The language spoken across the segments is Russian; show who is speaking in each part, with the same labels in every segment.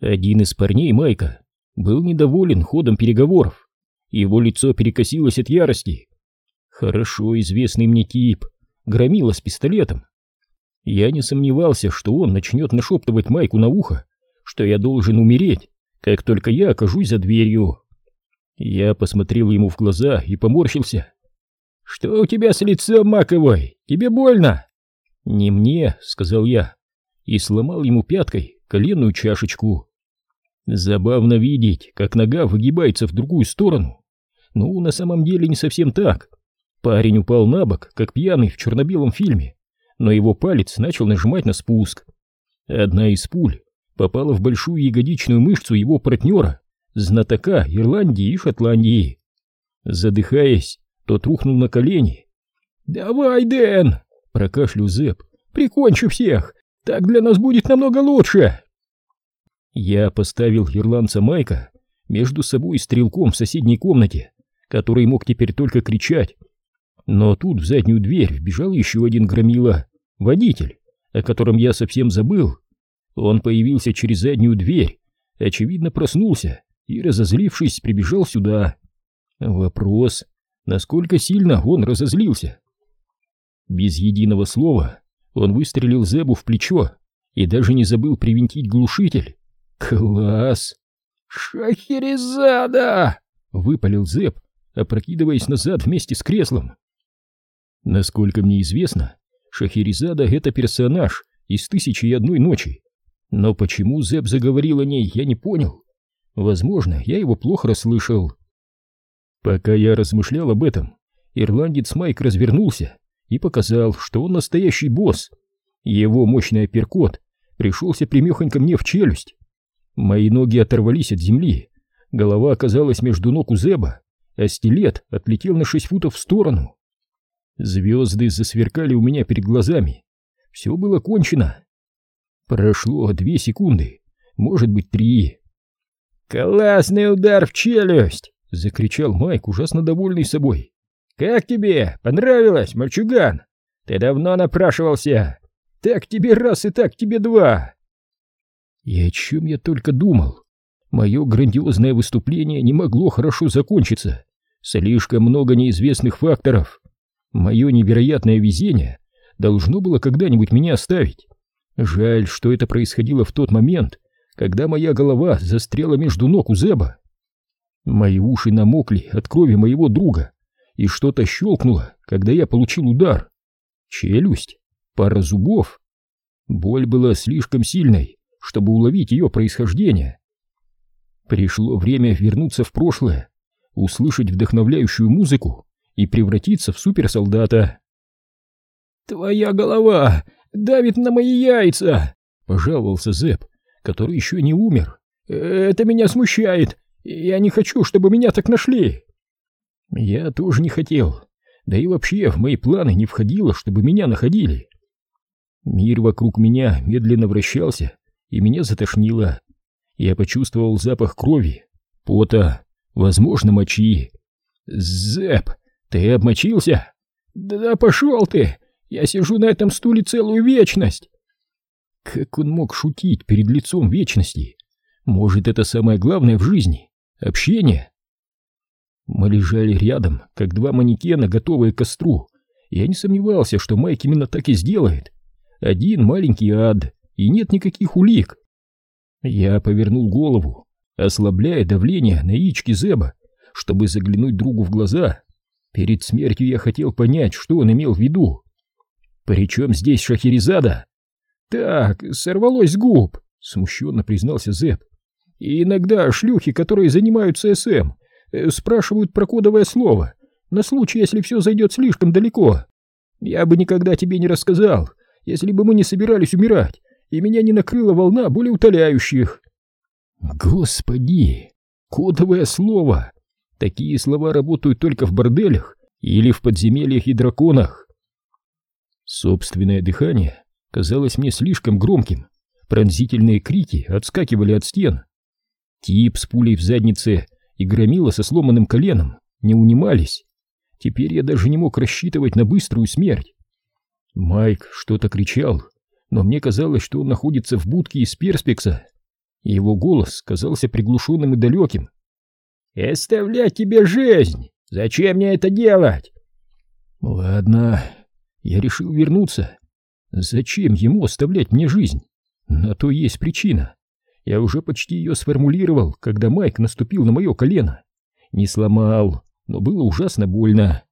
Speaker 1: Один из парней Майка был недоволен ходом переговоров. Его лицо перекосилось от ярости. Хорошо известный мне тип, громила с пистолетом. Я не сомневался, что он начнет нашептывать Майку на ухо, что я должен умереть, как только я окажусь за дверью. Я посмотрел ему в глаза и поморщился. «Что у тебя с лицом, Маковой? Тебе больно?» «Не мне», — сказал я, и сломал ему пяткой коленную чашечку. Забавно видеть, как нога выгибается в другую сторону. Ну, на самом деле не совсем так. Парень упал на бок, как пьяный в черно-белом фильме, но его палец начал нажимать на спуск. Одна из пуль попала в большую ягодичную мышцу его партнера, знатока Ирландии и Шотландии. Задыхаясь, тот рухнул на колени. «Давай, Дэн!» — прокашлял Зэп. «Прикончу всех! Так для нас будет намного лучше!» Я поставил ирландца Майка между собой и стрелком в соседней комнате, который мог теперь только кричать. Но тут в заднюю дверь вбежал еще один громила, водитель, о котором я совсем забыл. Он появился через заднюю дверь, очевидно проснулся и, разозлившись, прибежал сюда. Вопрос, насколько сильно он разозлился. Без единого слова он выстрелил Зебу в плечо и даже не забыл привинтить глушитель. Класс! «Шахерезада!» — выпалил Зеб, опрокидываясь назад вместе с креслом. Насколько мне известно, Шахерезада — это персонаж из «Тысячи и одной ночи». Но почему Зеб заговорил о ней, я не понял. Возможно, я его плохо расслышал. Пока я размышлял об этом, ирландец Майк развернулся и показал, что он настоящий босс. Его мощный апперкот пришелся примехонько мне в челюсть. Мои ноги оторвались от земли, голова оказалась между ног у Зеба, а стилет отлетел на шесть футов в сторону. Звезды засверкали у меня перед глазами. Все было кончено. Прошло две секунды, может быть три. «Классный удар в челюсть!» — закричал Майк, ужасно довольный собой. «Как тебе? Понравилось, мальчуган? Ты давно напрашивался. Так тебе раз и так тебе два!» И о чем я только думал. Мое грандиозное выступление не могло хорошо закончиться. Слишком много неизвестных факторов. Мое невероятное везение должно было когда-нибудь меня оставить. Жаль, что это происходило в тот момент, когда моя голова застряла между ног у Зеба. Мои уши намокли от крови моего друга, и что-то щелкнуло, когда я получил удар. Челюсть, пара зубов. Боль была слишком сильной, чтобы уловить ее происхождение. Пришло время вернуться в прошлое, услышать вдохновляющую музыку и превратиться в суперсолдата. «Твоя голова давит на мои яйца!» — пожаловался Зэп, который еще не умер. «Это меня смущает. Я не хочу, чтобы меня так нашли». Я тоже не хотел. Да и вообще в мои планы не входило, чтобы меня находили. Мир вокруг меня медленно вращался, и меня затошнило. Я почувствовал запах крови, пота, возможно, мочи. «Зэп, ты обмочился?» «Да пошел ты! Я сижу на этом стуле целую вечность!» Как он мог шутить перед лицом вечности? Может, это самое главное в жизни? Общение? Мы лежали рядом, как два манекена, готовые к костру. Я не сомневался, что Майк именно так и сделает. Один маленький ад, и нет никаких улик. Я повернул голову, ослабляя давление на яички Зеба, чтобы заглянуть другу в глаза. Перед смертью я хотел понять, что он имел в виду. «Причем здесь Шахерезада?» «Так, сорвалось с губ», — смущенно признался Зеб. «И иногда шлюхи, которые занимаются СМ, э, спрашивают про кодовое слово, на случай, если все зайдет слишком далеко. Я бы никогда тебе не рассказал, если бы мы не собирались умирать, и меня не накрыла волна более утоляющих. Господи, кодовое слово! Такие слова работают только в борделях или в подземельях и драконах. Собственное дыхание казалось мне слишком громким, пронзительные крики отскакивали от стен. Тип с пулей в заднице и громила со сломанным коленом не унимались. Теперь я даже не мог рассчитывать на быструю смерть. Майк что-то кричал, но мне казалось, что он находится в будке из перспекса. Его голос казался приглушенным и далеким.
Speaker 2: «Оставлять тебе жизнь! Зачем мне это делать?»
Speaker 1: «Ладно, я решил вернуться. Зачем ему оставлять мне жизнь? На то есть причина. Я уже почти ее сформулировал, когда Майк наступил на мое колено. Не сломал, но было ужасно больно.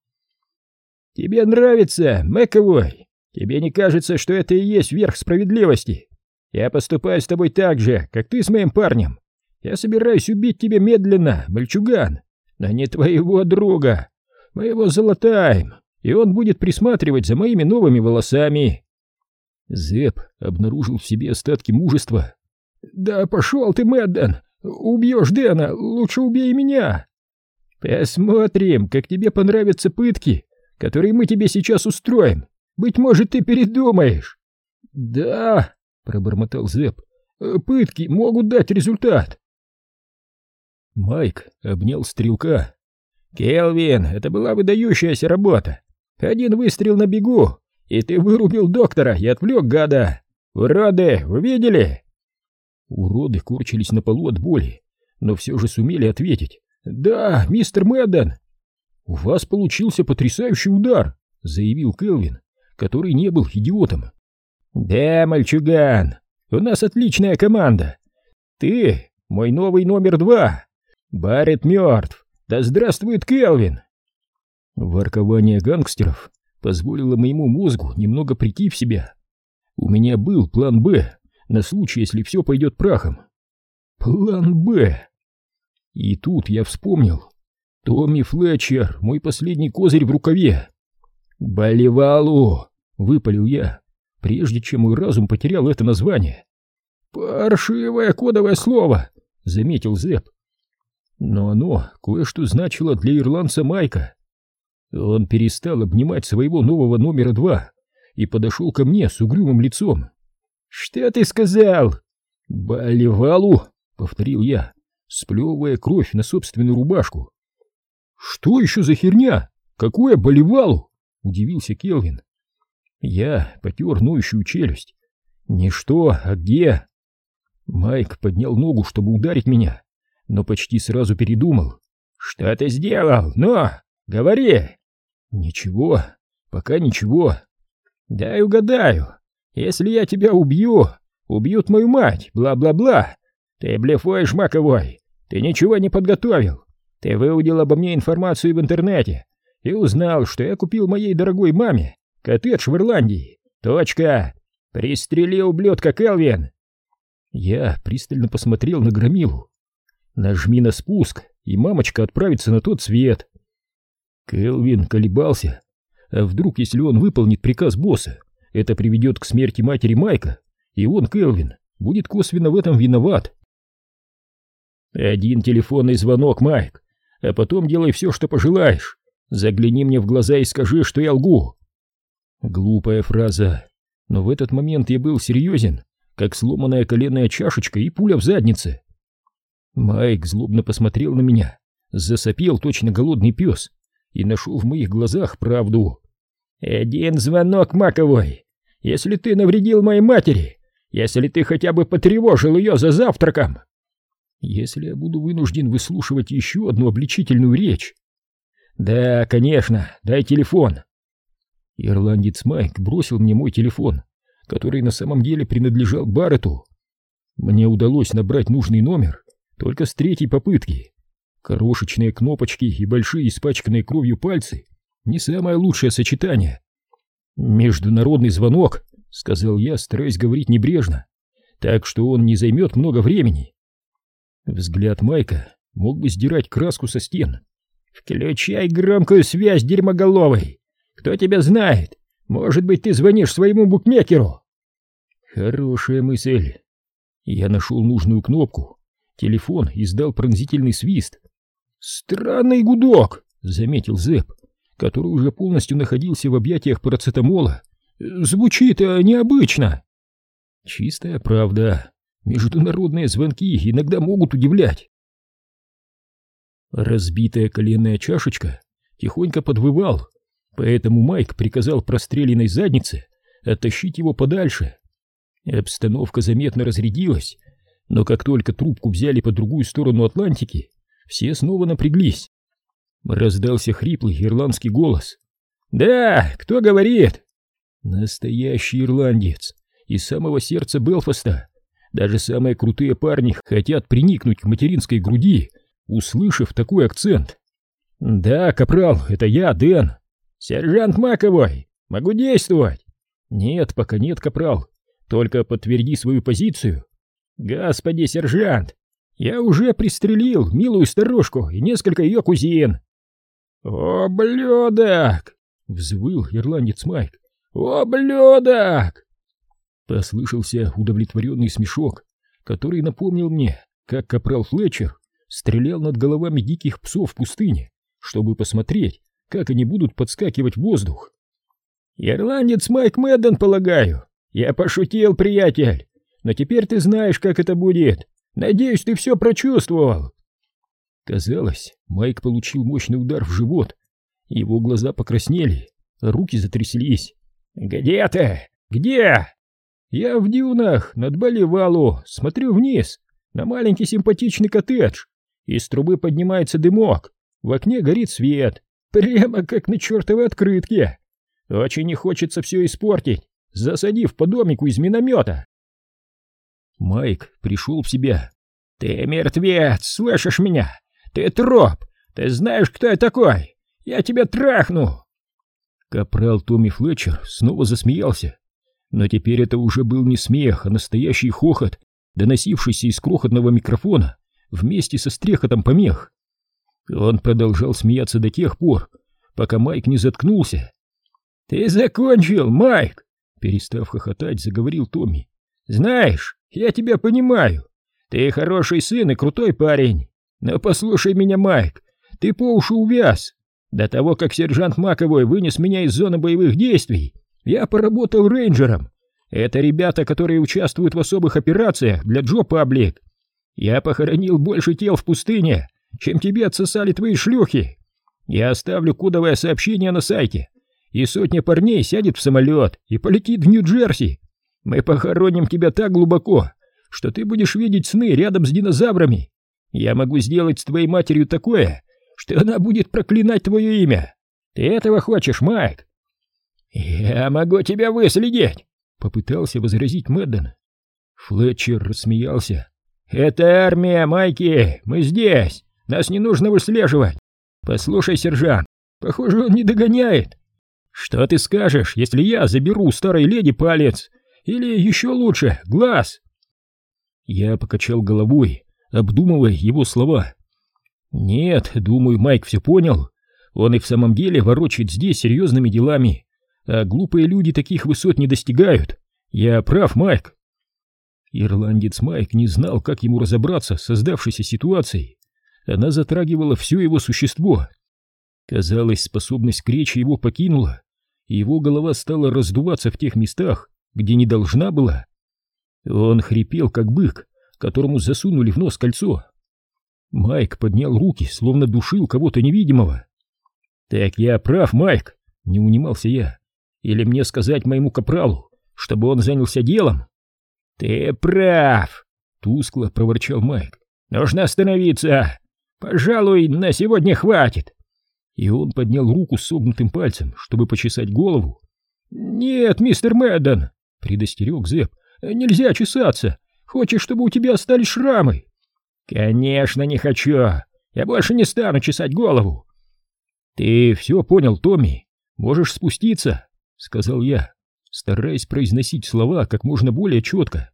Speaker 2: «Тебе нравится, Мэковой? Тебе не кажется, что это и есть верх справедливости? Я поступаю с тобой так же, как ты с моим парнем. Я собираюсь убить тебя медленно, мальчуган, но не твоего друга. Моего золотаем, и он будет присматривать за моими новыми волосами».
Speaker 1: Зэп обнаружил в себе остатки мужества.
Speaker 2: «Да пошел ты, Мэдден! Убьешь Дэна, лучше убей меня!» «Посмотрим, как тебе понравятся пытки, которые мы тебе сейчас устроим. Быть может, ты передумаешь».
Speaker 1: «Да», — пробормотал Зэп, — «пытки могут дать результат». Майк обнял стрелка.
Speaker 2: «Келвин, это была выдающаяся работа. Один выстрел на бегу, и ты вырубил доктора и отвлек гада. Уроды, увидели?»
Speaker 1: Уроды корчились на полу от боли, но все же сумели ответить. «Да, мистер Мэдден!» «У вас получился потрясающий удар!» — заявил Келвин, который не был идиотом.
Speaker 2: «Да, мальчуган, у нас отличная команда. Ты мой новый номер два. Барретт мертв. Да здравствует Келвин!»
Speaker 1: Воркование гангстеров позволило моему мозгу немного прийти в себя. У меня был план «Б» на случай, если все пойдет прахом. План «Б». И тут я вспомнил. Томми Флетчер, мой последний козырь в рукаве. «Болевалу!» — выпалил я, прежде чем мой разум потерял это название.
Speaker 2: «Паршивое кодовое слово!» — заметил Зэп.
Speaker 1: Но оно кое-что значило для ирландца Майка. Он перестал обнимать своего нового номера два и подошел ко мне с угрюмым лицом.
Speaker 2: «Что ты сказал?»
Speaker 1: «Болевалу!» — повторил я сплевывая кровь на собственную рубашку. «Что еще за херня? Какое болевалу?» — удивился Келвин. Я потер ноющую челюсть. «Не что, а где?» Майк поднял ногу, чтобы ударить меня, но почти сразу передумал.
Speaker 2: «Что ты сделал? Ну, говори!»
Speaker 1: «Ничего, пока ничего».
Speaker 2: «Дай угадаю. Если я тебя убью, убьют мою мать, бла-бла-бла. Ты блефуешь, Маковой. Ты ничего не подготовил. Ты выудил обо мне информацию в интернете и узнал, что я купил моей дорогой маме коттедж в Ирландии. Точка. Пристрели ублюдка, Келвин.
Speaker 1: Я пристально посмотрел на Громилу. Нажми на спуск, и мамочка отправится на тот свет. Келвин колебался. А вдруг, если он выполнит приказ босса, это приведет к смерти матери Майка, и он, Келвин, будет косвенно в этом виноват. Один телефонный звонок, Майк, а потом делай все, что пожелаешь. Загляни мне в глаза и скажи, что я лгу. Глупая фраза, но в этот момент я был серьезен, как сломанная коленная чашечка и пуля в заднице. Майк злобно посмотрел на меня, засопел точно голодный пес и нашел в моих глазах правду. «Один звонок, Маковой! Если ты навредил моей матери, если ты хотя бы потревожил ее за завтраком, если я буду вынужден выслушивать еще одну обличительную речь. Да, конечно, дай телефон. Ирландец Майк бросил мне мой телефон, который на самом деле принадлежал Баррету. Мне удалось набрать нужный номер только с третьей попытки. Крошечные кнопочки и большие испачканные кровью пальцы — не самое лучшее сочетание. «Международный звонок», — сказал я, стараясь говорить небрежно, так что он не займет много времени. Взгляд Майка мог бы сдирать краску со стен. «Включай громкую связь, дерьмоголовый! Кто тебя знает? Может быть, ты звонишь своему букмекеру?» Хорошая мысль. Я нашел нужную кнопку. Телефон издал пронзительный свист. «Странный гудок!» — заметил Зэп, который уже полностью находился в объятиях парацетамола. «Звучит а, необычно!» «Чистая правда. Международные звонки иногда могут удивлять. Разбитая коленная чашечка тихонько подвывал, поэтому Майк приказал простреленной заднице оттащить его подальше. Обстановка заметно разрядилась, Но как только трубку взяли по другую сторону Атлантики, все снова напряглись. Раздался хриплый ирландский голос.
Speaker 2: «Да, кто говорит?»
Speaker 1: Настоящий ирландец, из самого сердца Белфаста. Даже самые крутые парни хотят приникнуть к материнской груди, услышав такой акцент.
Speaker 2: «Да, капрал, это я, Дэн. Сержант Маковой, могу действовать?»
Speaker 1: «Нет, пока нет, капрал. Только подтверди свою позицию».
Speaker 2: «Господи, сержант, я уже пристрелил милую старушку и несколько ее кузин». «Ублюдок!» — взвыл ирландец Майк. «Ублюдок!»
Speaker 1: Послышался удовлетворенный смешок, который напомнил мне, как капрал Флетчер стрелял над головами диких псов в пустыне, чтобы посмотреть, как они будут подскакивать в воздух.
Speaker 2: «Ирландец Майк Мэдден, полагаю. Я пошутил, приятель. Но теперь ты знаешь, как это будет. Надеюсь, ты все прочувствовал».
Speaker 1: Казалось, Майк получил мощный удар в живот. Его глаза покраснели, руки затряслись.
Speaker 2: «Где ты? Где?» «Я в дюнах, над Баливалу, смотрю вниз, на маленький симпатичный коттедж. Из трубы поднимается дымок, в окне горит свет, прямо как на чертовой открытке. Очень не хочется все испортить, засадив по домику из миномета».
Speaker 1: Майк пришел в себя.
Speaker 2: «Ты мертвец, слышишь меня? Ты троп! Ты знаешь, кто я такой? Я тебя трахну!»
Speaker 1: Капрал Томми Флетчер снова засмеялся. Но теперь это уже был не смех, а настоящий хохот, доносившийся из крохотного микрофона вместе со стрехотом помех. Он продолжал смеяться до тех пор, пока Майк не заткнулся.
Speaker 2: «Ты закончил, Майк!» Перестав хохотать, заговорил Томми. «Знаешь, я тебя понимаю. Ты хороший сын и крутой парень. Но послушай меня, Майк, ты по уши увяз. До того, как сержант Маковой вынес меня из зоны боевых действий, я поработал рейнджером. Это ребята, которые участвуют в особых операциях для Джо Паблик. Я похоронил больше тел в пустыне, чем тебе отсосали твои шлюхи. Я оставлю кодовое сообщение на сайте, и сотня парней сядет в самолет и полетит в Нью-Джерси. Мы похороним тебя так глубоко, что ты будешь видеть сны рядом с динозаврами. Я могу сделать с твоей матерью такое, что она будет проклинать твое имя. Ты этого хочешь, Майк? «Я могу тебя выследить!» — попытался возразить Мэдден.
Speaker 1: Флетчер рассмеялся.
Speaker 2: «Это армия, Майки! Мы здесь! Нас не нужно выслеживать! Послушай, сержант, похоже, он не догоняет! Что ты скажешь, если я заберу у старой леди палец? Или еще лучше, глаз?»
Speaker 1: Я покачал головой, обдумывая его слова. «Нет, думаю, Майк все понял. Он и в самом деле ворочает здесь серьезными делами а глупые люди таких высот не достигают. Я прав, Майк. Ирландец Майк не знал, как ему разобраться с создавшейся ситуацией. Она затрагивала все его существо. Казалось, способность к речи его покинула, и его голова стала раздуваться в тех местах, где не должна была. Он хрипел, как бык, которому засунули в нос кольцо. Майк поднял руки, словно душил кого-то невидимого. «Так я прав, Майк!» — не унимался я. Или мне сказать моему капралу, чтобы он занялся делом?
Speaker 2: Ты прав, тускло проворчал Майк. Нужно остановиться. Пожалуй, на сегодня хватит.
Speaker 1: И он поднял руку с согнутым пальцем, чтобы почесать голову.
Speaker 2: «Нет, мистер Мэдден», — предостерег Зэп, — «нельзя чесаться. Хочешь, чтобы у тебя остались шрамы?» «Конечно, не хочу. Я больше не стану чесать голову».
Speaker 1: «Ты все понял, Томми. Можешь спуститься» сказал я, стараясь произносить слова как можно более четко.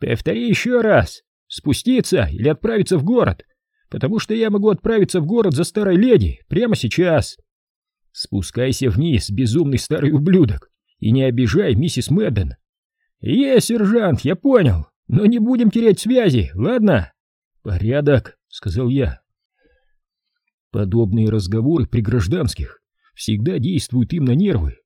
Speaker 2: «Повтори еще раз, спуститься или отправиться в город, потому что я могу отправиться в город за старой леди прямо сейчас».
Speaker 1: «Спускайся вниз, безумный старый ублюдок, и не обижай миссис Мэдден».
Speaker 2: «Есть, сержант, я понял, но не будем терять связи, ладно?»
Speaker 1: «Порядок», — сказал я. Подобные разговоры при гражданских всегда действуют им на нервы.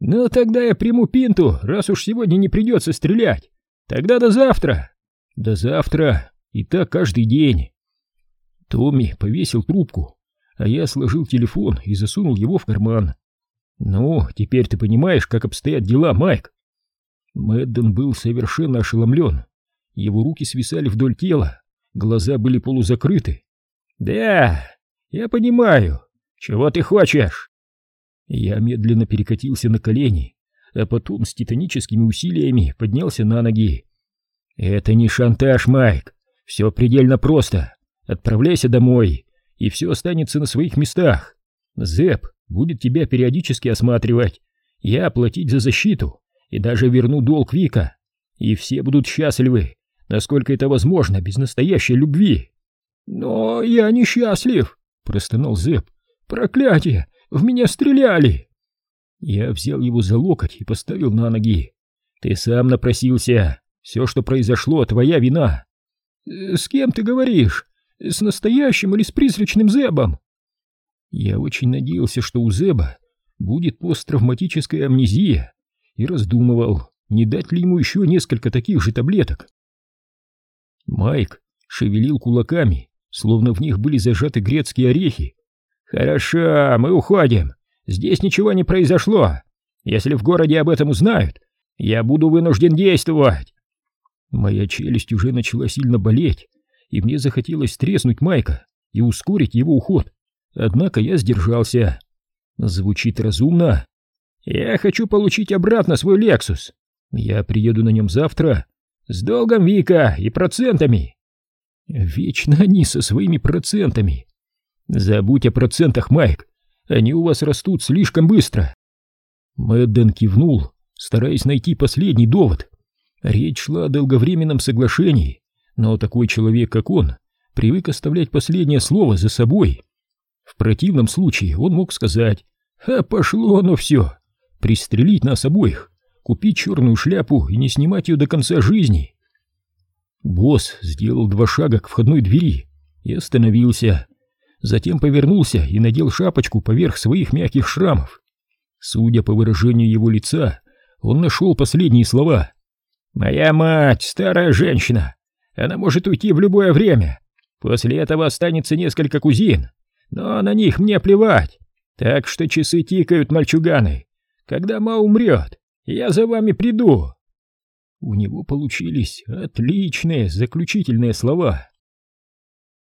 Speaker 2: «Ну, тогда я приму пинту, раз уж сегодня не придется стрелять. Тогда до завтра!»
Speaker 1: «До завтра! И так каждый день!» Томми повесил трубку, а я сложил телефон и засунул его в карман. «Ну, теперь ты понимаешь, как обстоят дела, Майк?» Мэдден был совершенно ошеломлен. его руки свисали вдоль тела, глаза были полузакрыты.
Speaker 2: «Да, я понимаю. Чего ты хочешь?»
Speaker 1: Я медленно перекатился на колени, а потом с титаническими усилиями поднялся на ноги. «Это не шантаж, Майк. Все предельно просто. Отправляйся домой, и все останется на своих местах. Зэп будет тебя периодически осматривать, я платить за защиту и даже верну долг Вика. И все будут счастливы, насколько это возможно, без настоящей любви».
Speaker 2: «Но я несчастлив», — простонал Зэп. «Проклятие! В меня стреляли!»
Speaker 1: Я взял его за локоть и поставил на ноги. «Ты сам напросился. Все, что произошло, твоя вина».
Speaker 2: Э, «С кем ты говоришь? С настоящим или с призрачным Зебом?»
Speaker 1: Я очень надеялся, что у Зеба будет посттравматическая амнезия, и раздумывал, не дать ли ему еще несколько таких же таблеток. Майк шевелил кулаками, словно в них были зажаты грецкие орехи,
Speaker 2: «Хорошо, мы уходим. Здесь ничего не произошло. Если в городе об этом узнают, я буду вынужден действовать».
Speaker 1: Моя челюсть уже начала сильно болеть, и мне захотелось треснуть Майка и ускорить его уход. Однако я сдержался. Звучит разумно.
Speaker 2: «Я хочу получить обратно свой Лексус.
Speaker 1: Я приеду на нем завтра.
Speaker 2: С долгом Вика и процентами».
Speaker 1: Вечно они со своими процентами. Забудь о процентах, Майк. Они у вас растут слишком быстро. Мэдден кивнул, стараясь найти последний довод. Речь шла о долговременном соглашении, но такой человек, как он, привык оставлять последнее слово за собой. В противном случае он мог сказать «А пошло оно все!» пристрелить нас обоих, купить черную шляпу и не снимать ее до конца жизни. Босс сделал два шага к входной двери и остановился, затем повернулся и надел шапочку поверх своих мягких шрамов. Судя по выражению его лица, он нашел последние слова.
Speaker 2: «Моя мать, старая женщина, она может уйти в любое время. После этого останется несколько кузин, но на них мне плевать. Так что часы тикают, мальчуганы. Когда ма умрет, я за вами приду».
Speaker 1: У него получились отличные заключительные слова.